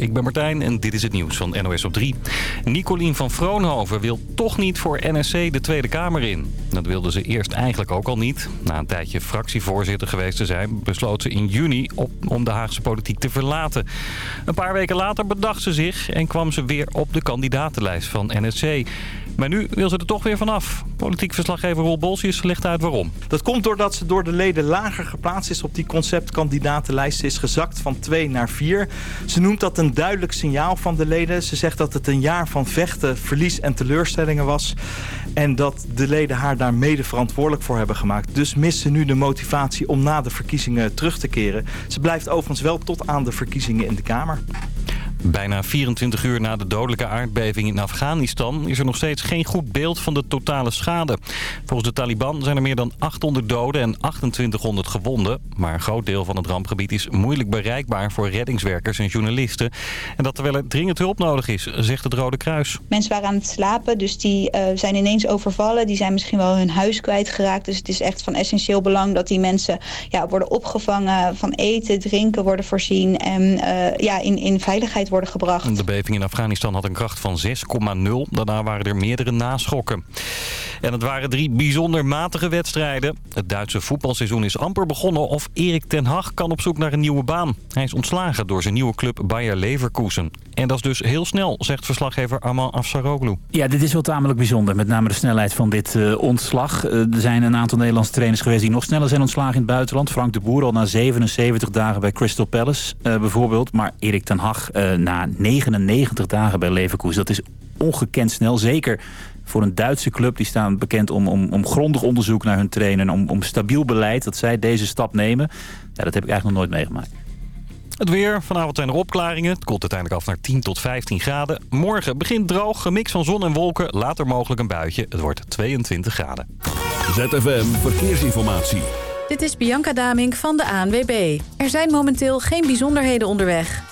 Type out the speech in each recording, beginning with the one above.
Ik ben Martijn en dit is het nieuws van NOS op 3. Nicolien van Vroonhoven wil toch niet voor NSC de Tweede Kamer in. Dat wilde ze eerst eigenlijk ook al niet. Na een tijdje fractievoorzitter geweest te zijn... besloot ze in juni op, om de Haagse politiek te verlaten. Een paar weken later bedacht ze zich... en kwam ze weer op de kandidatenlijst van NSC. Maar nu wil ze er toch weer vanaf. Politiek verslaggever Roel Bolsius legt uit waarom. Dat komt doordat ze door de leden lager geplaatst is op die conceptkandidatenlijst. is gezakt van 2 naar 4. Ze noemt dat een duidelijk signaal van de leden. Ze zegt dat het een jaar van vechten, verlies en teleurstellingen was. En dat de leden haar daar mede verantwoordelijk voor hebben gemaakt. Dus mist ze nu de motivatie om na de verkiezingen terug te keren. Ze blijft overigens wel tot aan de verkiezingen in de Kamer. Bijna 24 uur na de dodelijke aardbeving in Afghanistan... is er nog steeds geen goed beeld van de totale schade. Volgens de Taliban zijn er meer dan 800 doden en 2800 gewonden. Maar een groot deel van het rampgebied is moeilijk bereikbaar... voor reddingswerkers en journalisten. En dat terwijl er dringend hulp nodig is, zegt het Rode Kruis. Mensen waren aan het slapen, dus die uh, zijn ineens overvallen. Die zijn misschien wel hun huis kwijtgeraakt. Dus het is echt van essentieel belang dat die mensen ja, worden opgevangen... van eten, drinken worden voorzien en uh, ja, in, in veiligheid worden gebracht. De beving in Afghanistan had een kracht van 6,0. Daarna waren er meerdere naschokken. En het waren drie bijzonder matige wedstrijden. Het Duitse voetbalseizoen is amper begonnen of Erik ten Hag kan op zoek naar een nieuwe baan. Hij is ontslagen door zijn nieuwe club Bayer Leverkusen. En dat is dus heel snel, zegt verslaggever Arman Afsaroglu. Ja, dit is wel tamelijk bijzonder. Met name de snelheid van dit uh, ontslag. Uh, er zijn een aantal Nederlandse trainers geweest die nog sneller zijn ontslagen in het buitenland. Frank de Boer al na 77 dagen bij Crystal Palace uh, bijvoorbeeld. Maar Erik ten Hag na 99 dagen bij Leverkusen. Dat is ongekend snel. Zeker voor een Duitse club. Die staan bekend om, om, om grondig onderzoek naar hun trainer. Om, om stabiel beleid. Dat zij deze stap nemen. Ja, dat heb ik eigenlijk nog nooit meegemaakt. Het weer. Vanavond zijn er opklaringen. Het koelt uiteindelijk af naar 10 tot 15 graden. Morgen begint droog. Gemixt van zon en wolken. Later mogelijk een buitje. Het wordt 22 graden. ZFM Verkeersinformatie. Dit is Bianca Damink van de ANWB. Er zijn momenteel geen bijzonderheden onderweg.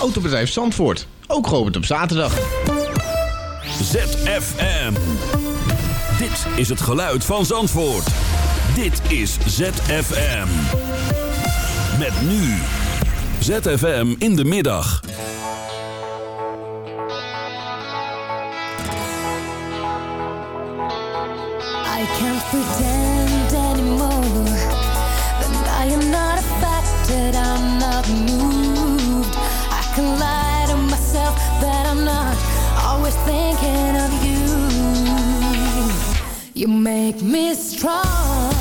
Autobedrijf Zandvoort, ook geopend op zaterdag. ZFM. Dit is het geluid van Zandvoort. Dit is ZFM. Met nu. ZFM in de middag. I can't pretend anymore that I am not a factor, I'm not moved. I can lie to myself that I'm not always thinking of you. You make me strong.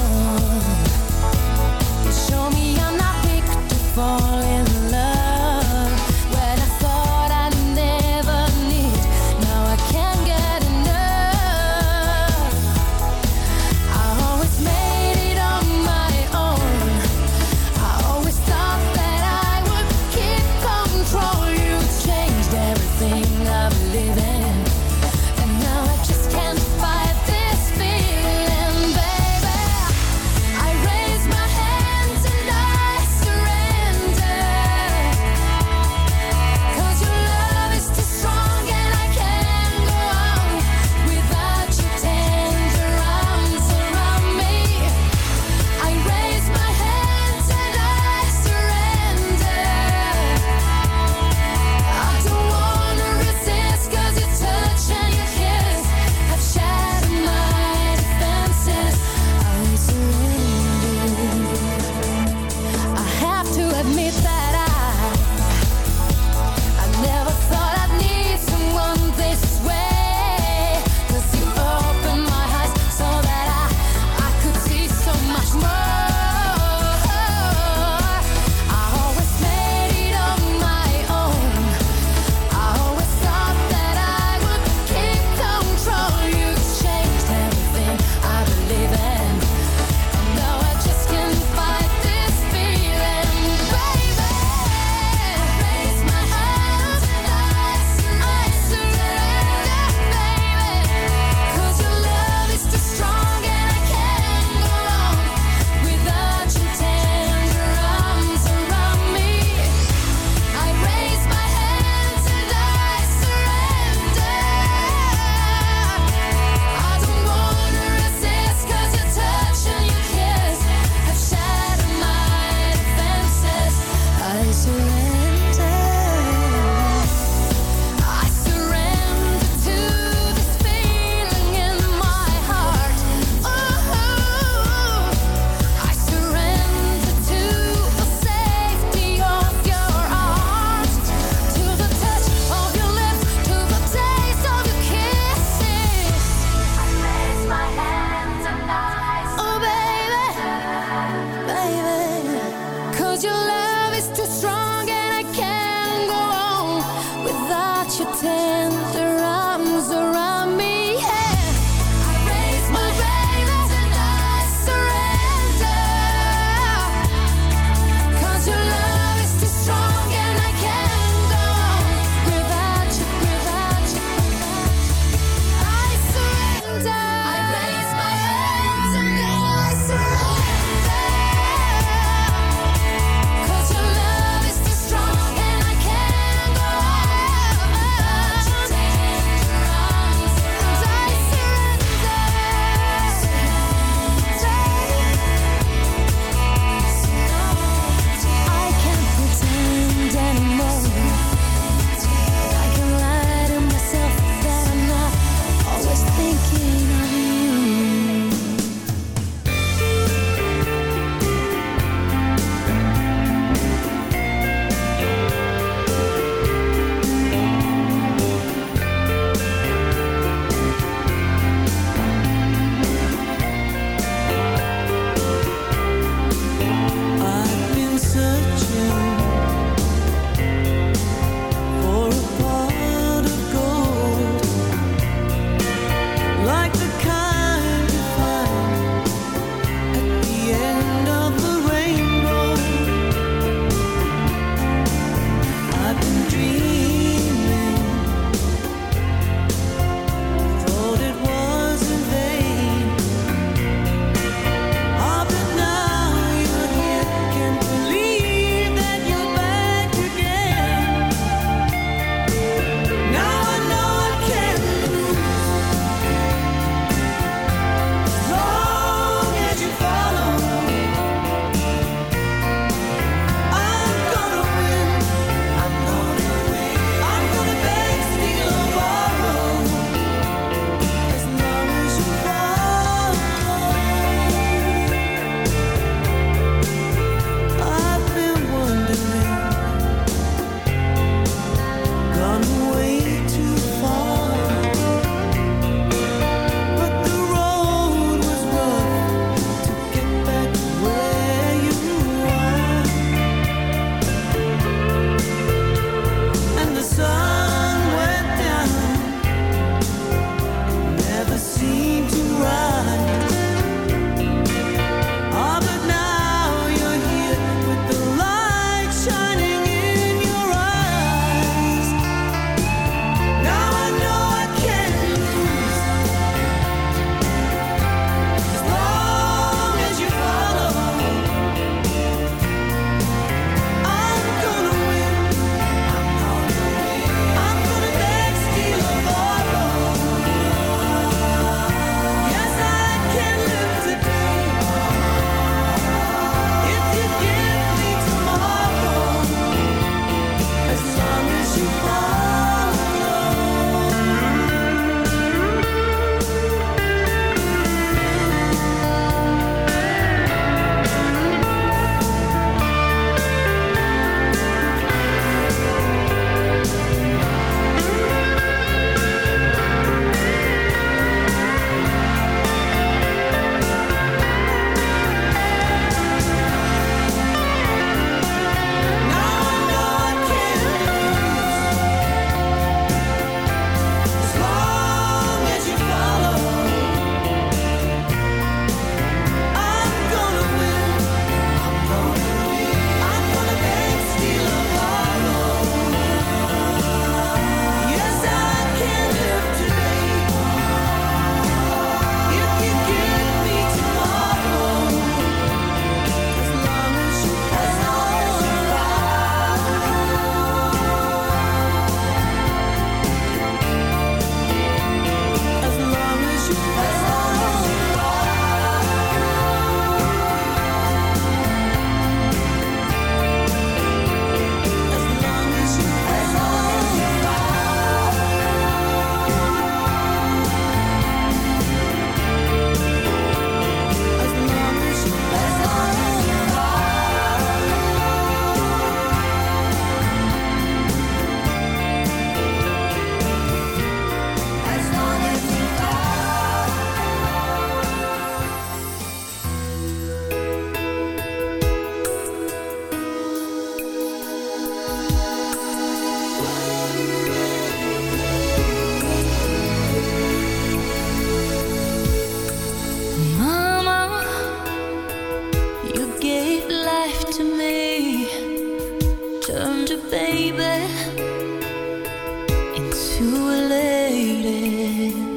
into a lady.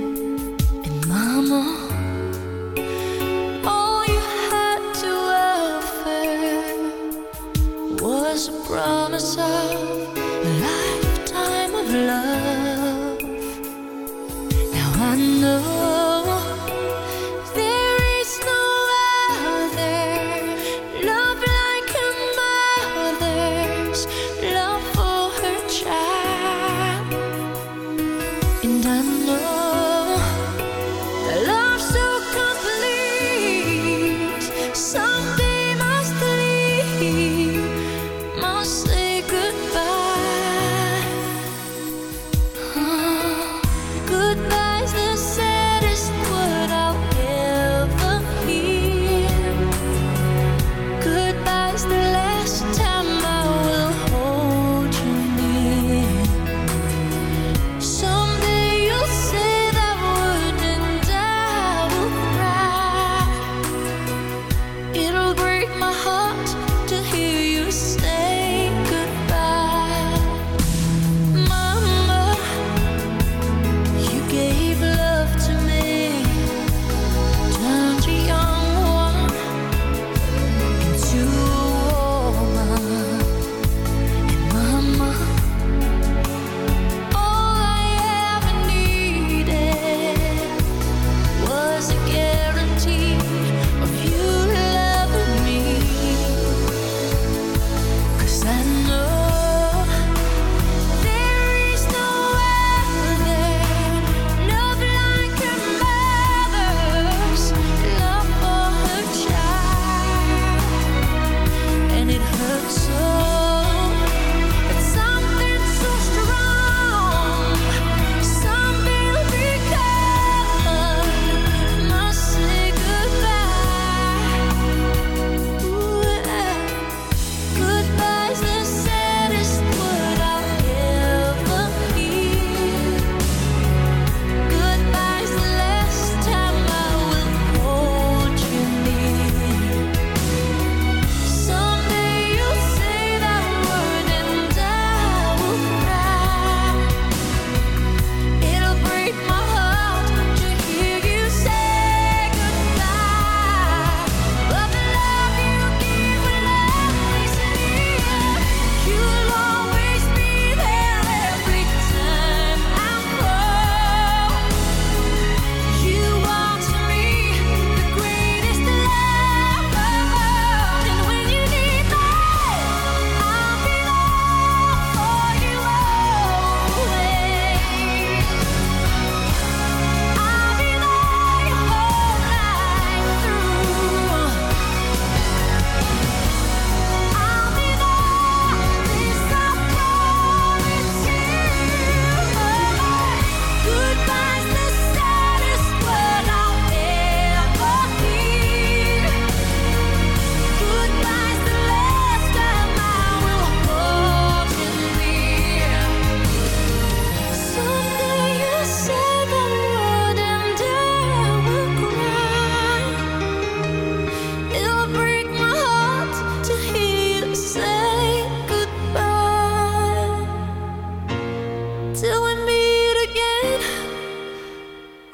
until we meet again.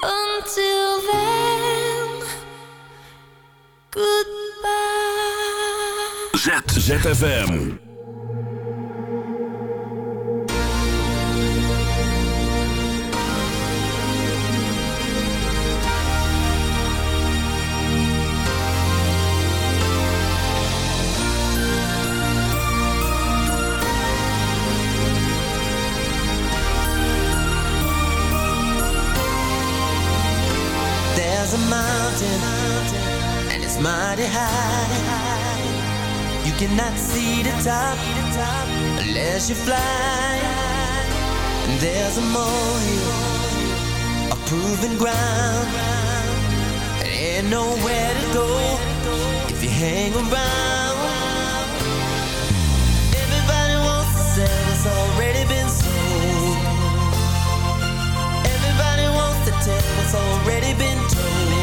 Until then, goodbye. ZZFM. mountain, and it's mighty high. You cannot see the top unless you fly. And there's a molehill, a proven ground. And ain't nowhere to go if you hang around. Everybody wants to sell, it's already been sold. Everybody wants to tell, it's already been told.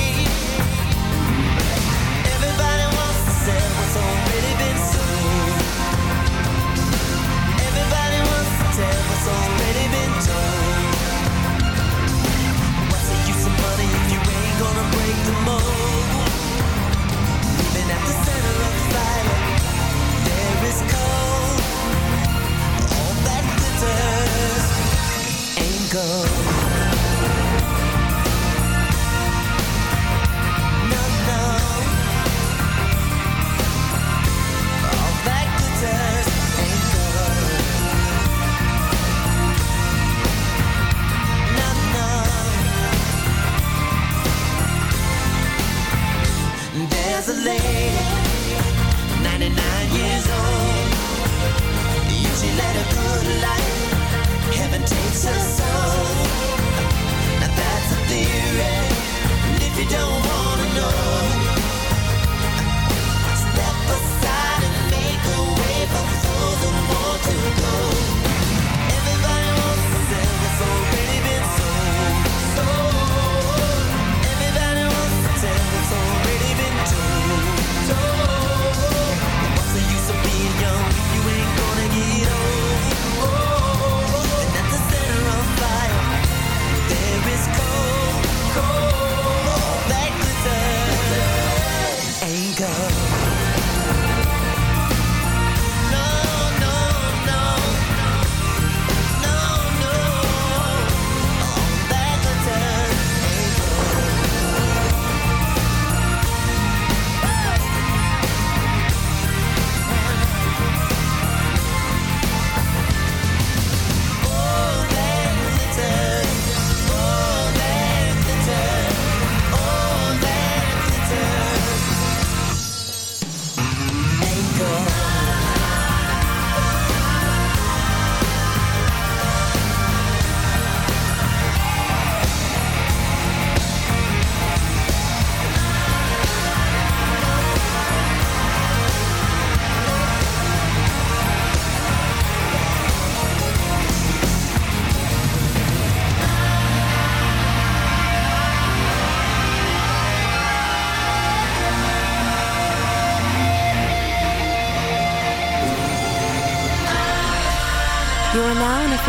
go.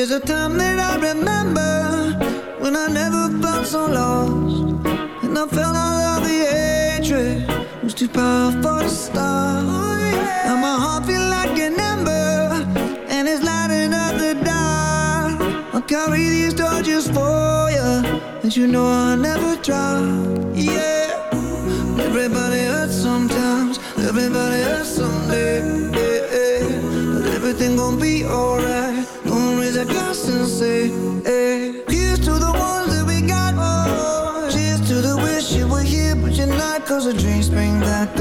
There's a time that I remember when I never felt so lost. And I felt all of the hatred was too powerful to stop. Now my heart feel like an ember and it's lighting up the dark. I'll carry these torches for you, and you know I'll never drop. Yeah, everybody hurts sometimes, everybody hurts someday.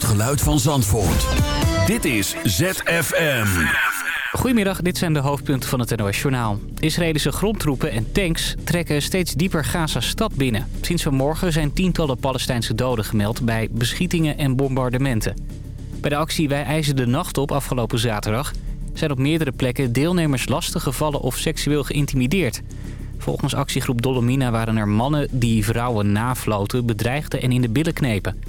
Het geluid van Zandvoort. Dit is ZFM. Goedemiddag, dit zijn de hoofdpunten van het NOS Journaal. Israëlische grondtroepen en tanks trekken steeds dieper Gaza-stad binnen. Sinds vanmorgen zijn tientallen Palestijnse doden gemeld bij beschietingen en bombardementen. Bij de actie Wij eisen de nacht op afgelopen zaterdag... zijn op meerdere plekken deelnemers lastig gevallen of seksueel geïntimideerd. Volgens actiegroep Dolomina waren er mannen die vrouwen nafloten, bedreigden en in de billen knepen.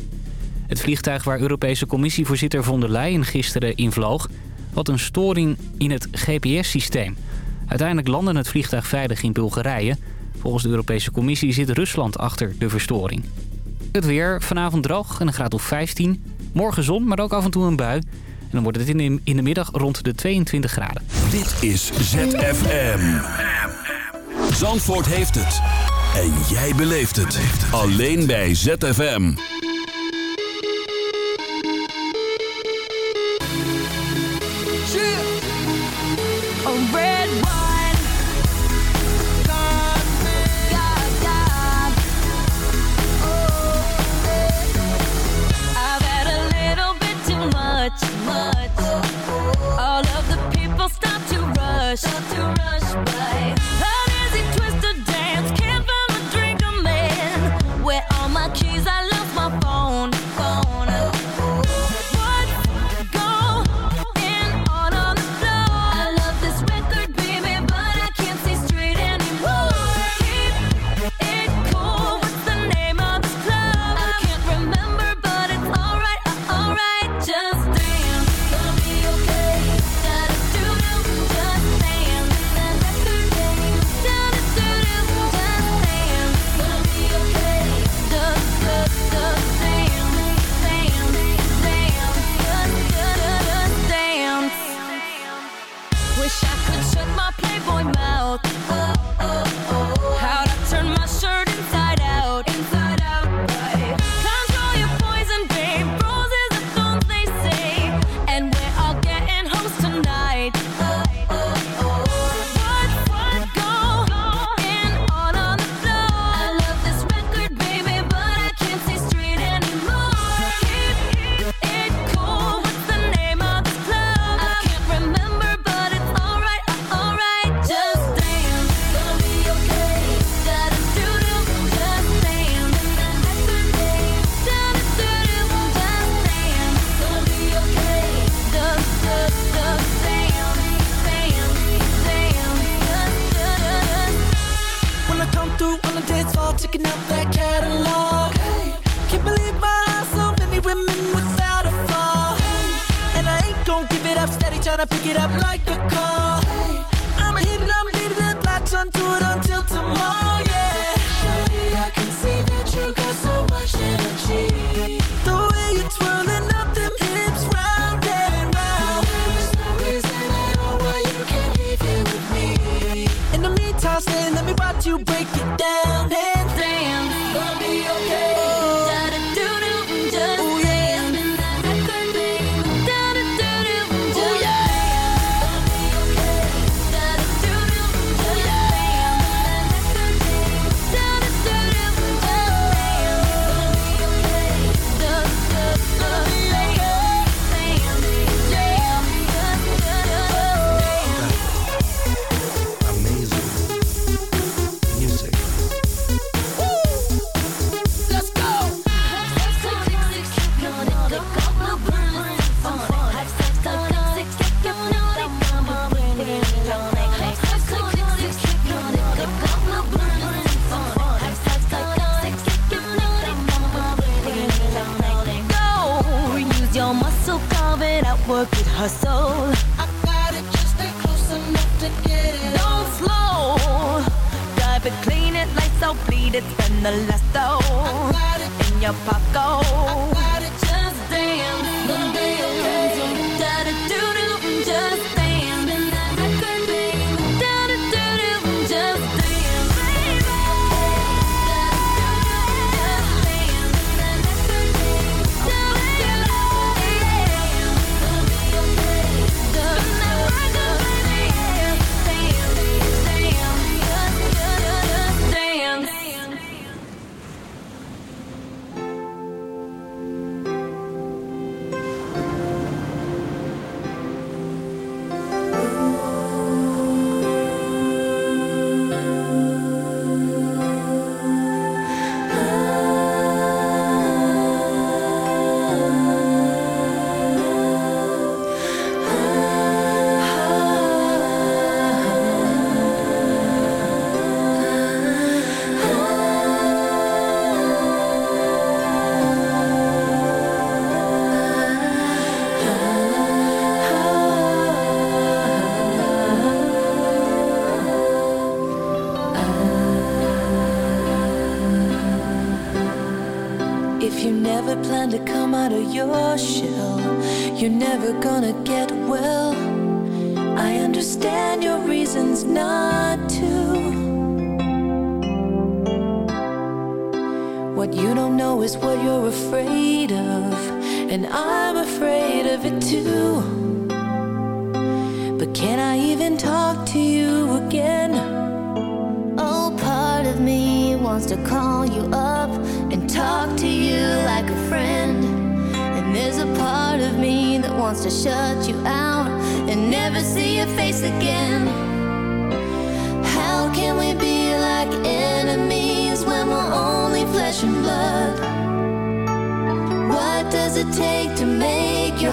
Het vliegtuig waar Europese commissievoorzitter von der Leyen gisteren invloog... had een storing in het GPS-systeem. Uiteindelijk landde het vliegtuig veilig in Bulgarije. Volgens de Europese Commissie zit Rusland achter de verstoring. Het weer, vanavond droog en een graad of 15. Morgen zon, maar ook af en toe een bui. En dan wordt het in de, in de middag rond de 22 graden. Dit is ZFM. Zandvoort heeft het. En jij beleeft het. Alleen bij ZFM.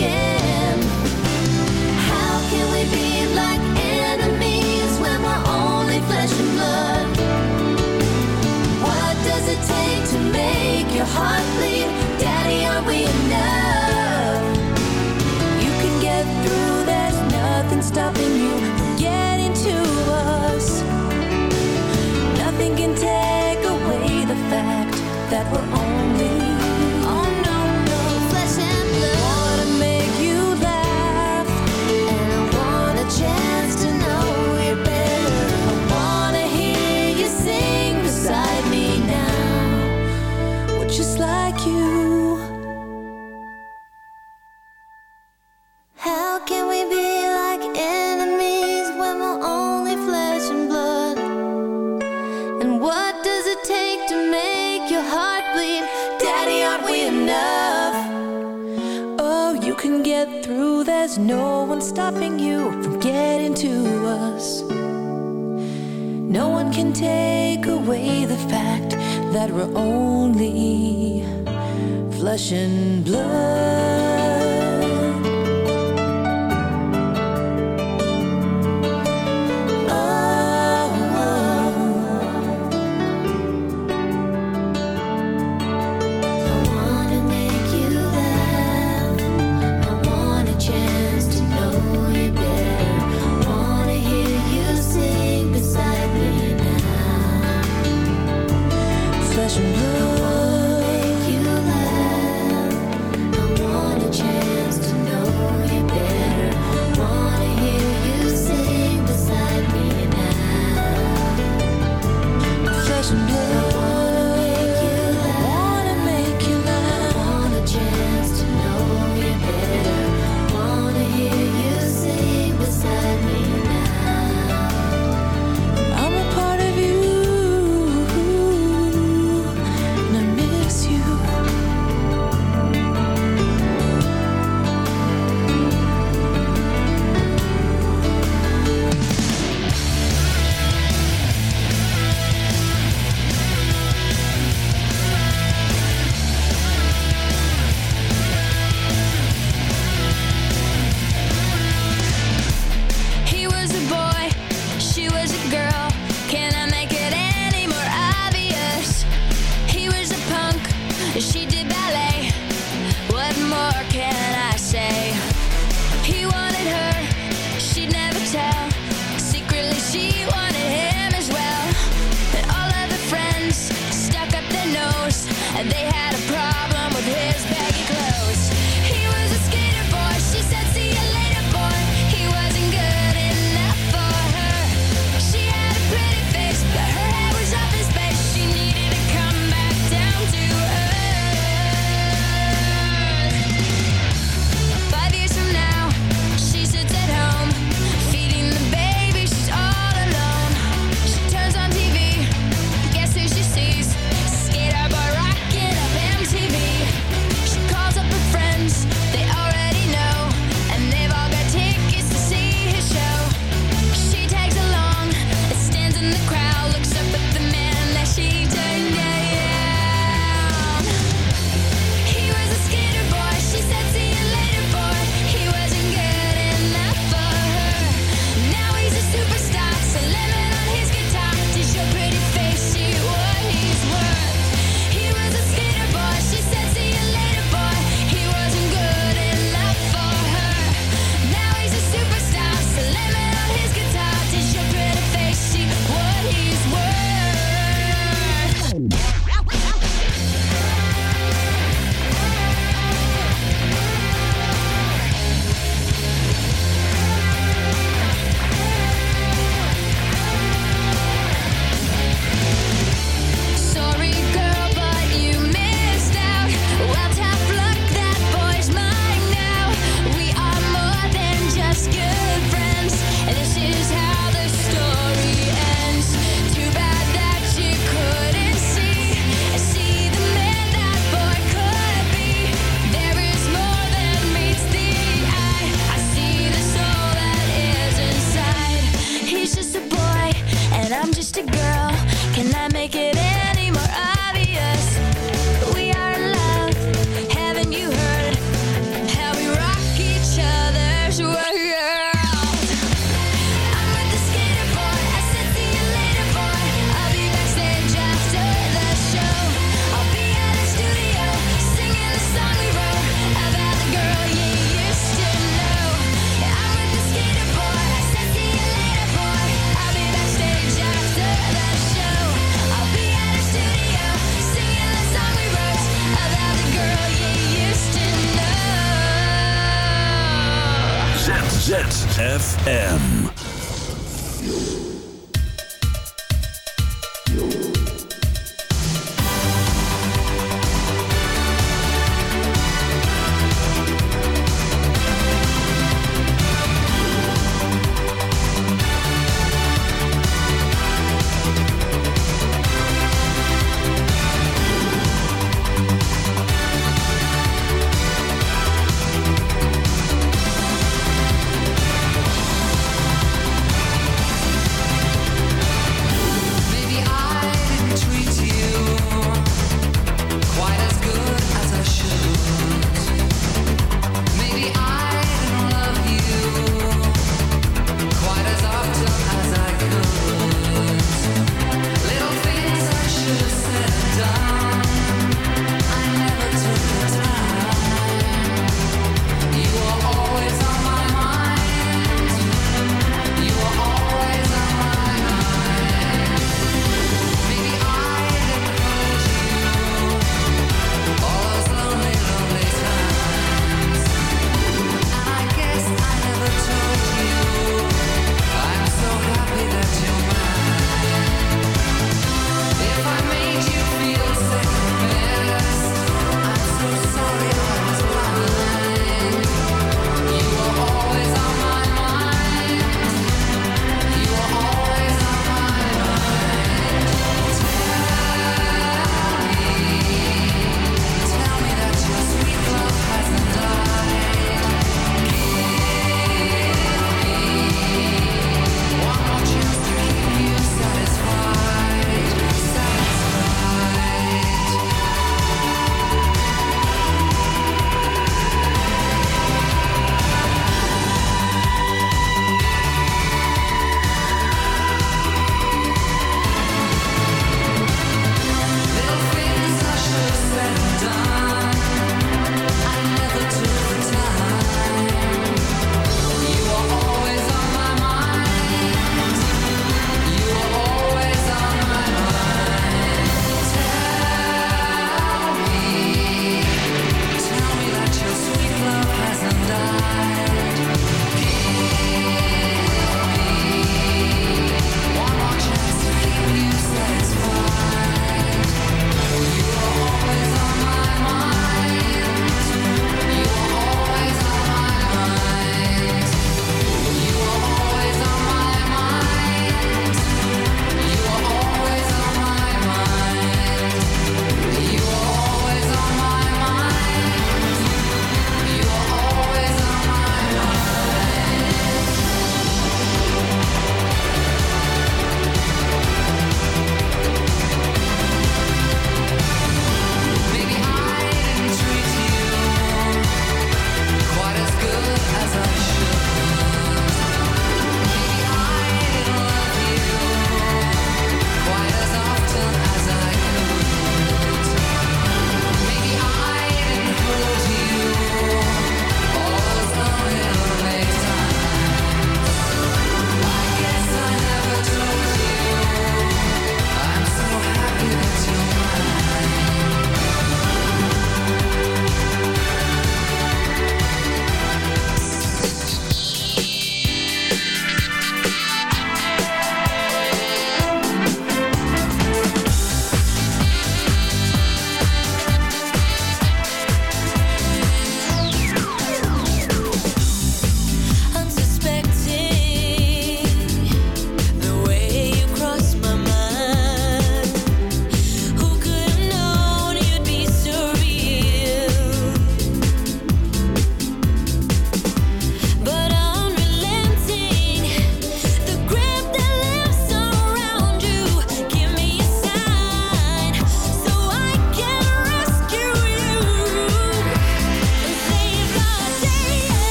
Again. Just like you. How can we be like enemies when we're only flesh and blood? And what does it take to make your heart bleed? Daddy, aren't we enough? Oh, you can get through, there's no one stopping you from getting to us. No one can take away the fact that we're only flesh and blood.